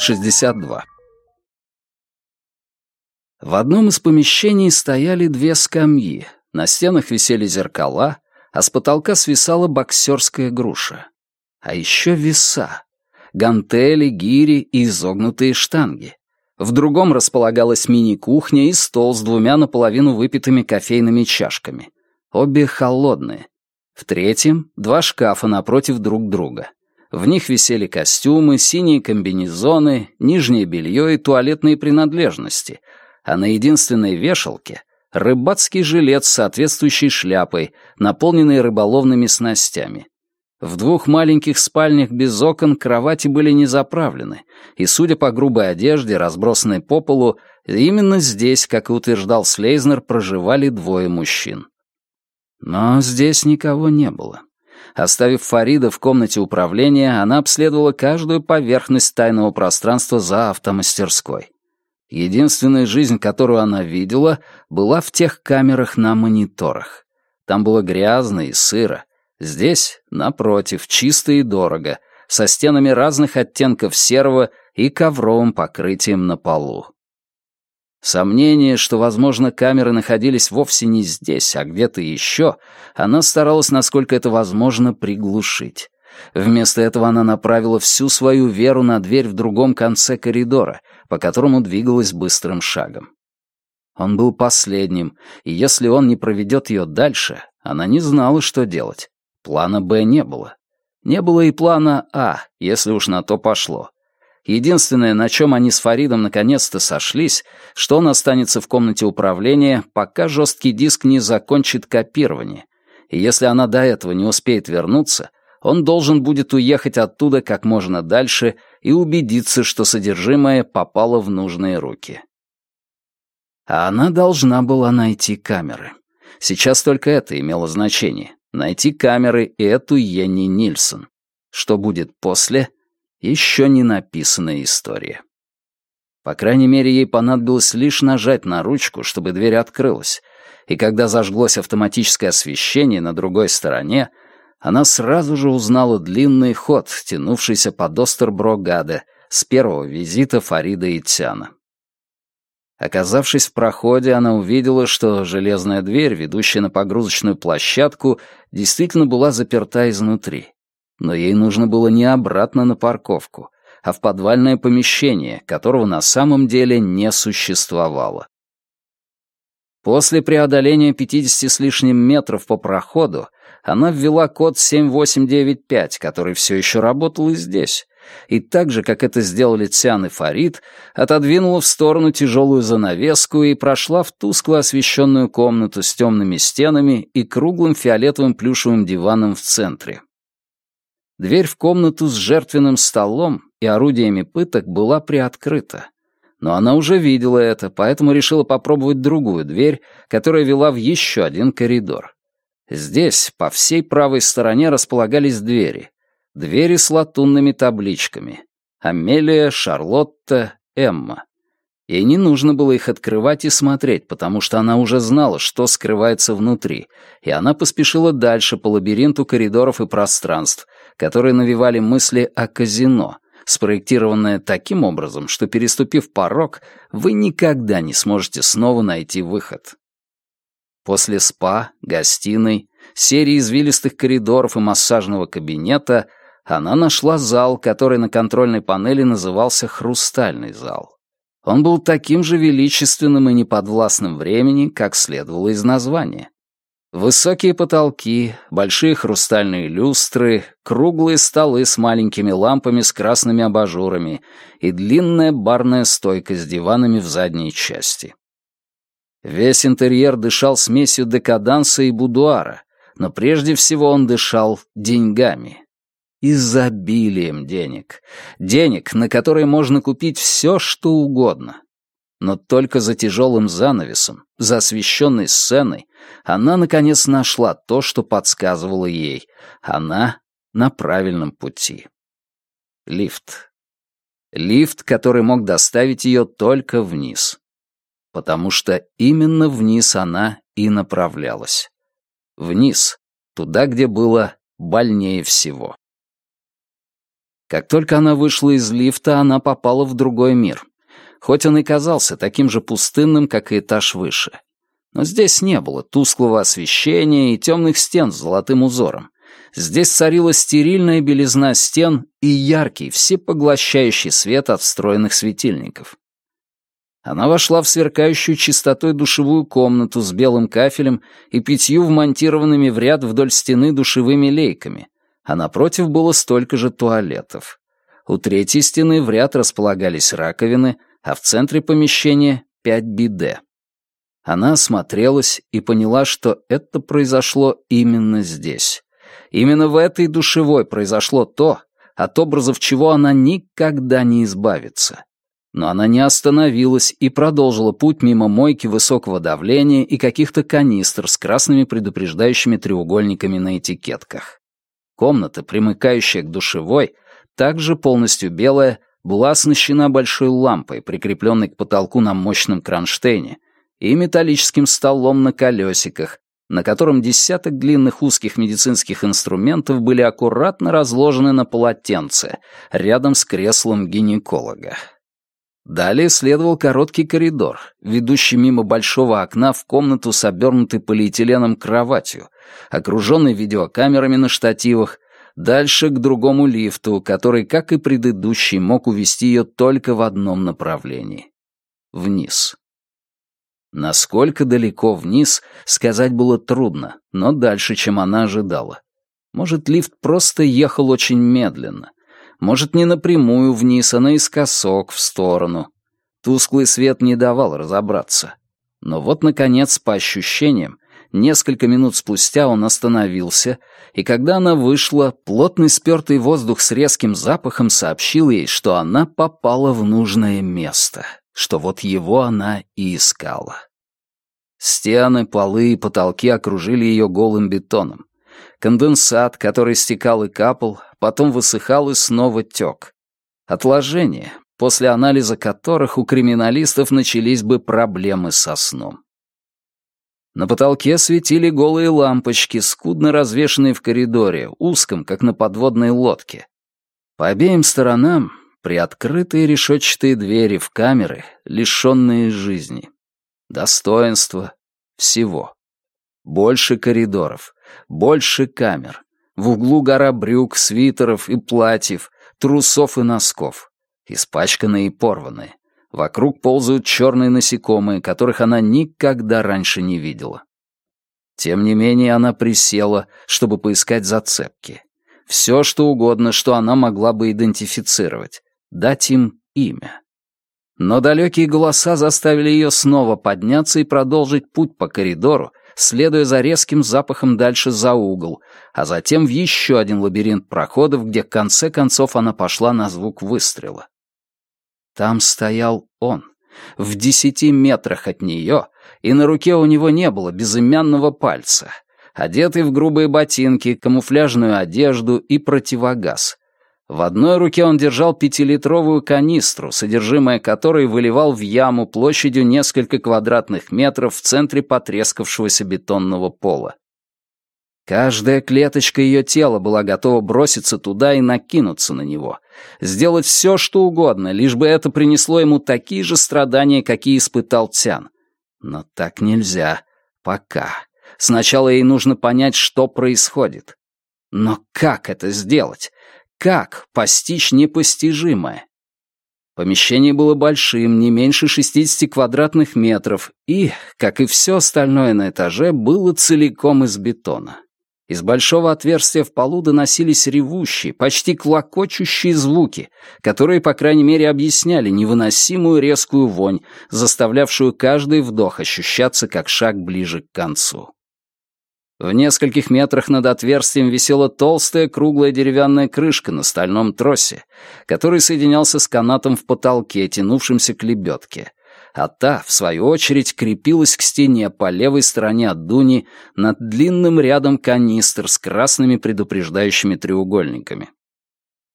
62. В одном из помещений стояли две скамьи, на стенах висели зеркала, а с потолка свисала боксерская груша. А еще веса, гантели, гири и изогнутые штанги. В другом располагалась мини-кухня и стол с двумя наполовину выпитыми кофейными чашками. Обе холодные. В третьем — два шкафа напротив друг друга. В них висели костюмы, синие комбинезоны, нижнее белье и туалетные принадлежности, а на единственной вешалке — рыбацкий жилет с соответствующей шляпой, наполненный рыболовными снастями. В двух маленьких спальнях без окон кровати были не заправлены, и, судя по грубой одежде, разбросанной по полу, именно здесь, как и утверждал Слейзнер, проживали двое мужчин. Но здесь никого не было. Оставив Фарида в комнате управления, она обследовала каждую поверхность тайного пространства за автомастерской. Единственная жизнь, которую она видела, была в тех камерах на мониторах. Там было грязно и сыро. Здесь, напротив, чисто и дорого, со стенами разных оттенков серого и ковровым покрытием на полу. Сомнение, что, возможно, камеры находились вовсе не здесь, а где-то еще, она старалась, насколько это возможно, приглушить. Вместо этого она направила всю свою веру на дверь в другом конце коридора, по которому двигалась быстрым шагом. Он был последним, и если он не проведет ее дальше, она не знала, что делать. Плана «Б» не было. Не было и плана «А», если уж на то пошло. Единственное, на чем они с Фаридом наконец-то сошлись, что он останется в комнате управления, пока жесткий диск не закончит копирование. И если она до этого не успеет вернуться, он должен будет уехать оттуда как можно дальше и убедиться, что содержимое попало в нужные руки. А она должна была найти камеры. Сейчас только это имело значение. Найти камеры и эту Йенни Нильсон. Что будет после — еще не написанная история. По крайней мере, ей понадобилось лишь нажать на ручку, чтобы дверь открылась, и когда зажглось автоматическое освещение на другой стороне, она сразу же узнала длинный ход, тянувшийся под Остерброгаде с первого визита Фарида и Тяна. Оказавшись в проходе, она увидела, что железная дверь, ведущая на погрузочную площадку, действительно была заперта изнутри. Но ей нужно было не обратно на парковку, а в подвальное помещение, которого на самом деле не существовало. После преодоления 50 с лишним метров по проходу она ввела код 7895, который все еще работал и здесь, и так же, как это сделали Цян и Фарид, отодвинула в сторону тяжелую занавеску и прошла в тускло освещенную комнату с темными стенами и круглым фиолетовым плюшевым диваном в центре. Дверь в комнату с жертвенным столом и орудиями пыток была приоткрыта. Но она уже видела это, поэтому решила попробовать другую дверь, которая вела в еще один коридор. Здесь, по всей правой стороне, располагались двери. Двери с латунными табличками. Амелия, Шарлотта, Эмма. Ей не нужно было их открывать и смотреть, потому что она уже знала, что скрывается внутри, и она поспешила дальше по лабиринту коридоров и пространств, которые навевали мысли о казино, спроектированное таким образом, что, переступив порог, вы никогда не сможете снова найти выход. После спа, гостиной, серии извилистых коридоров и массажного кабинета она нашла зал, который на контрольной панели назывался «Хрустальный зал». Он был таким же величественным и неподвластным времени, как следовало из названия. Высокие потолки, большие хрустальные люстры, круглые столы с маленькими лампами с красными абажурами и длинная барная стойка с диванами в задней части. Весь интерьер дышал смесью декаданса и будуара, но прежде всего он дышал деньгами. Изобилием денег. Денег, на которые можно купить все, что угодно. Но только за тяжелым занавесом, за освещенной сценой, она, наконец, нашла то, что подсказывало ей. Она на правильном пути. Лифт. Лифт, который мог доставить ее только вниз. Потому что именно вниз она и направлялась. Вниз, туда, где было больнее всего. Как только она вышла из лифта, она попала в другой мир. Хоть он и казался таким же пустынным, как и этаж выше. Но здесь не было тусклого освещения и темных стен с золотым узором. Здесь царила стерильная белизна стен и яркий, всепоглощающий свет от встроенных светильников. Она вошла в сверкающую чистотой душевую комнату с белым кафелем и пятью вмонтированными в ряд вдоль стены душевыми лейками, а напротив было столько же туалетов. У третьей стены в ряд располагались раковины, а в центре помещения — пять биде. Она осмотрелась и поняла, что это произошло именно здесь. Именно в этой душевой произошло то, от образов чего она никогда не избавится. Но она не остановилась и продолжила путь мимо мойки высокого давления и каких-то канистр с красными предупреждающими треугольниками на этикетках. Комната, примыкающая к душевой, также полностью белая, была оснащена большой лампой, прикрепленной к потолку на мощном кронштейне, и металлическим столом на колесиках, на котором десяток длинных узких медицинских инструментов были аккуратно разложены на полотенце, рядом с креслом гинеколога. Далее следовал короткий коридор, ведущий мимо большого окна в комнату с обернутой полиэтиленом кроватью, окруженной видеокамерами на штативах, дальше к другому лифту, который, как и предыдущий, мог увести ее только в одном направлении — вниз. Насколько далеко вниз, сказать было трудно, но дальше, чем она ожидала. Может, лифт просто ехал очень медленно. Может, не напрямую вниз, а наискосок, в сторону. Тусклый свет не давал разобраться. Но вот, наконец, по ощущениям, несколько минут спустя он остановился, и когда она вышла, плотный спёртый воздух с резким запахом сообщил ей, что она попала в нужное место что вот его она и искала. Стены, полы и потолки окружили ее голым бетоном. Конденсат, который стекал и капал, потом высыхал и снова тек. Отложения, после анализа которых у криминалистов начались бы проблемы со сном. На потолке светили голые лампочки, скудно развешанные в коридоре, узком, как на подводной лодке. По обеим сторонам приоткрытые решетчатые двери в камеры, лишенные жизни. Достоинства всего. Больше коридоров, больше камер. В углу гора брюк, свитеров и платьев, трусов и носков. Испачканные и порванные. Вокруг ползают черные насекомые, которых она никогда раньше не видела. Тем не менее она присела, чтобы поискать зацепки. Все, что угодно, что она могла бы идентифицировать дать им имя. Но далекие голоса заставили ее снова подняться и продолжить путь по коридору, следуя за резким запахом дальше за угол, а затем в еще один лабиринт проходов, где в конце концов она пошла на звук выстрела. Там стоял он, в десяти метрах от нее, и на руке у него не было безымянного пальца, одетый в грубые ботинки, камуфляжную одежду и противогаз. В одной руке он держал пятилитровую канистру, содержимое которой выливал в яму площадью несколько квадратных метров в центре потрескавшегося бетонного пола. Каждая клеточка ее тела была готова броситься туда и накинуться на него, сделать все, что угодно, лишь бы это принесло ему такие же страдания, какие испытал Тян. Но так нельзя. Пока. Сначала ей нужно понять, что происходит. Но как это сделать? Как постичь непостижимое? Помещение было большим, не меньше 60 квадратных метров, и, как и все остальное на этаже, было целиком из бетона. Из большого отверстия в полу доносились ревущие, почти клокочущие звуки, которые, по крайней мере, объясняли невыносимую резкую вонь, заставлявшую каждый вдох ощущаться как шаг ближе к концу. В нескольких метрах над отверстием висела толстая круглая деревянная крышка на стальном тросе, который соединялся с канатом в потолке, тянувшимся к лебедке, а та, в свою очередь, крепилась к стене по левой стороне от дуни над длинным рядом канистр с красными предупреждающими треугольниками.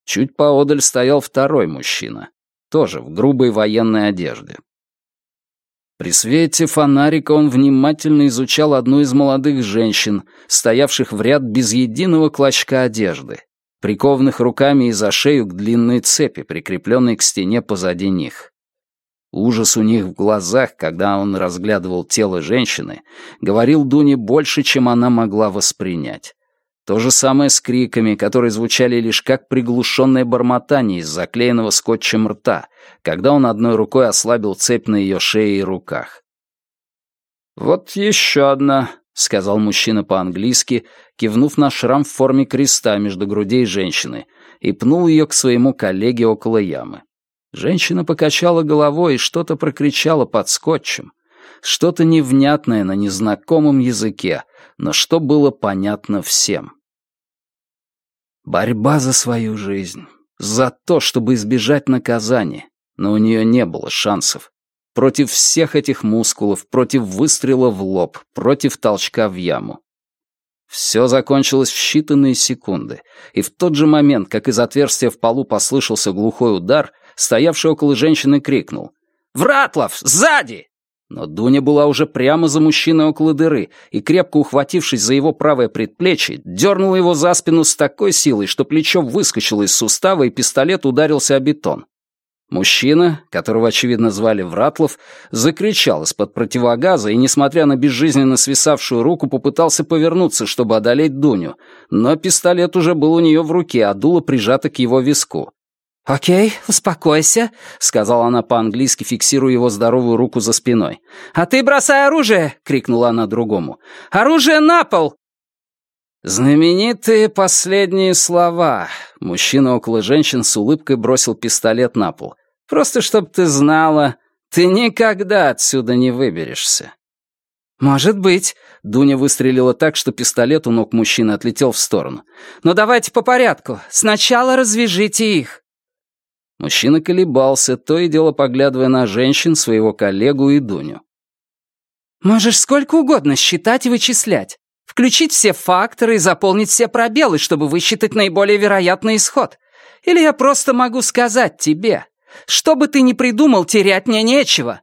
Чуть поодаль стоял второй мужчина, тоже в грубой военной одежде. При свете фонарика он внимательно изучал одну из молодых женщин, стоявших в ряд без единого клочка одежды. прикованных руками и за шею к длинной цепи, прикрепленной к стене позади них. Ужас у них в глазах, когда он разглядывал тело женщины, говорил Дуне больше, чем она могла воспринять. То же самое с криками, которые звучали лишь как приглушенное бормотание из заклеенного скотчем рта, когда он одной рукой ослабил цепь на ее шее и руках. «Вот еще одна», — сказал мужчина по-английски, кивнув на шрам в форме креста между грудей женщины, и пнул ее к своему коллеге около ямы. Женщина покачала головой и что-то прокричала под скотчем. Что-то невнятное на незнакомом языке, но что было понятно всем. Борьба за свою жизнь. За то, чтобы избежать наказания. Но у нее не было шансов. Против всех этих мускулов, против выстрела в лоб, против толчка в яму. Все закончилось в считанные секунды, и в тот же момент, как из отверстия в полу послышался глухой удар — стоявший около женщины, крикнул. «Вратлов! Сзади!» Но Дуня была уже прямо за мужчиной около дыры и, крепко ухватившись за его правое предплечье, дернула его за спину с такой силой, что плечо выскочило из сустава и пистолет ударился о бетон. Мужчина, которого, очевидно, звали Вратлов, закричал из-под противогаза и, несмотря на безжизненно свисавшую руку, попытался повернуться, чтобы одолеть Дуню, но пистолет уже был у нее в руке, а дуло прижато к его виску. «Окей, успокойся», — сказала она по-английски, фиксируя его здоровую руку за спиной. «А ты бросай оружие!» — крикнула она другому. «Оружие на пол!» Знаменитые последние слова. Мужчина около женщин с улыбкой бросил пистолет на пол. «Просто чтоб ты знала, ты никогда отсюда не выберешься». «Может быть». Дуня выстрелила так, что пистолет у ног мужчины отлетел в сторону. «Но давайте по порядку. Сначала развяжите их». Мужчина колебался, то и дело поглядывая на женщин, своего коллегу и Дуню. «Можешь сколько угодно считать и вычислять. Включить все факторы и заполнить все пробелы, чтобы высчитать наиболее вероятный исход. Или я просто могу сказать тебе, что бы ты ни придумал, терять мне нечего».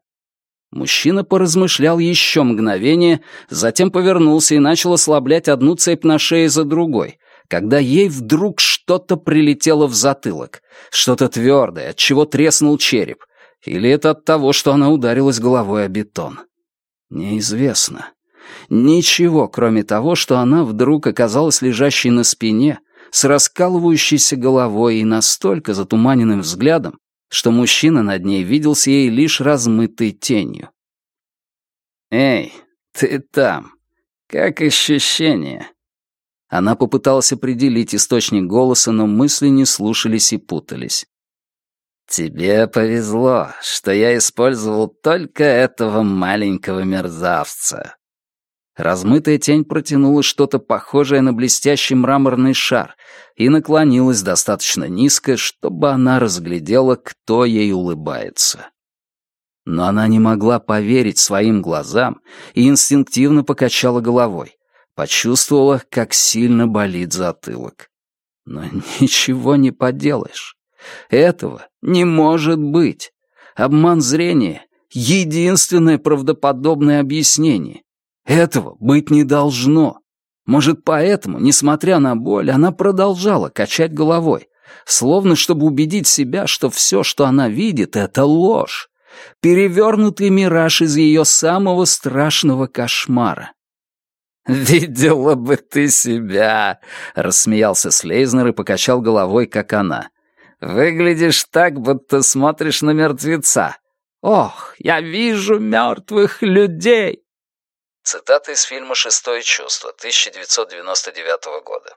Мужчина поразмышлял еще мгновение, затем повернулся и начал ослаблять одну цепь на шее за другой, когда ей вдруг что-то прилетело в затылок, что-то твердое, от чего треснул череп, или это от того, что она ударилась головой о бетон. Неизвестно. Ничего, кроме того, что она вдруг оказалась лежащей на спине, с раскалывающейся головой и настолько затуманенным взглядом, что мужчина над ней виделся ей лишь размытой тенью. «Эй, ты там! Как ощущение?» Она попыталась определить источник голоса, но мысли не слушались и путались. «Тебе повезло, что я использовал только этого маленького мерзавца». Размытая тень протянула что-то похожее на блестящий мраморный шар и наклонилась достаточно низко, чтобы она разглядела, кто ей улыбается. Но она не могла поверить своим глазам и инстинктивно покачала головой почувствовала, как сильно болит затылок. Но ничего не поделаешь. Этого не может быть. Обман зрения — единственное правдоподобное объяснение. Этого быть не должно. Может, поэтому, несмотря на боль, она продолжала качать головой, словно чтобы убедить себя, что все, что она видит, — это ложь. Перевернутый мираж из ее самого страшного кошмара. «Видела бы ты себя!» — рассмеялся Слейзнер и покачал головой, как она. «Выглядишь так, будто смотришь на мертвеца. Ох, я вижу мертвых людей!» Цитата из фильма «Шестое чувство» 1999 года.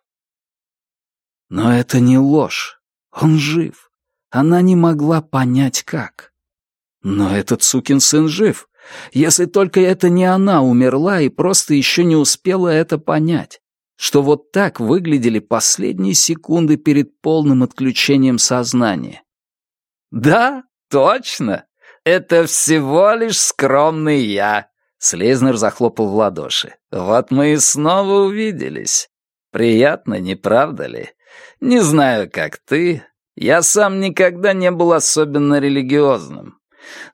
Но это не ложь. Он жив. Она не могла понять, как. Но этот сукин сын жив. Если только это не она умерла и просто еще не успела это понять, что вот так выглядели последние секунды перед полным отключением сознания. «Да, точно! Это всего лишь скромный я!» Слезнер захлопал в ладоши. «Вот мы и снова увиделись. Приятно, не правда ли? Не знаю, как ты. Я сам никогда не был особенно религиозным.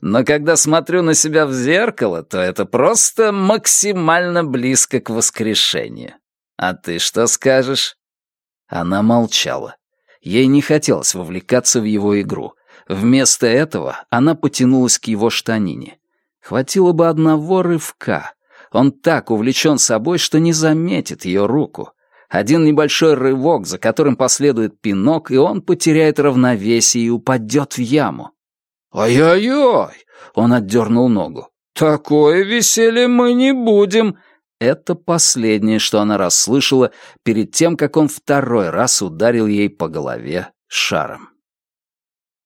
Но когда смотрю на себя в зеркало, то это просто максимально близко к воскрешению. А ты что скажешь?» Она молчала. Ей не хотелось вовлекаться в его игру. Вместо этого она потянулась к его штанине. Хватило бы одного рывка. Он так увлечен собой, что не заметит ее руку. Один небольшой рывок, за которым последует пинок, и он потеряет равновесие и упадет в яму. «Ай-яй-яй!» — он отдернул ногу. «Такое веселье мы не будем!» Это последнее, что она расслышала перед тем, как он второй раз ударил ей по голове шаром.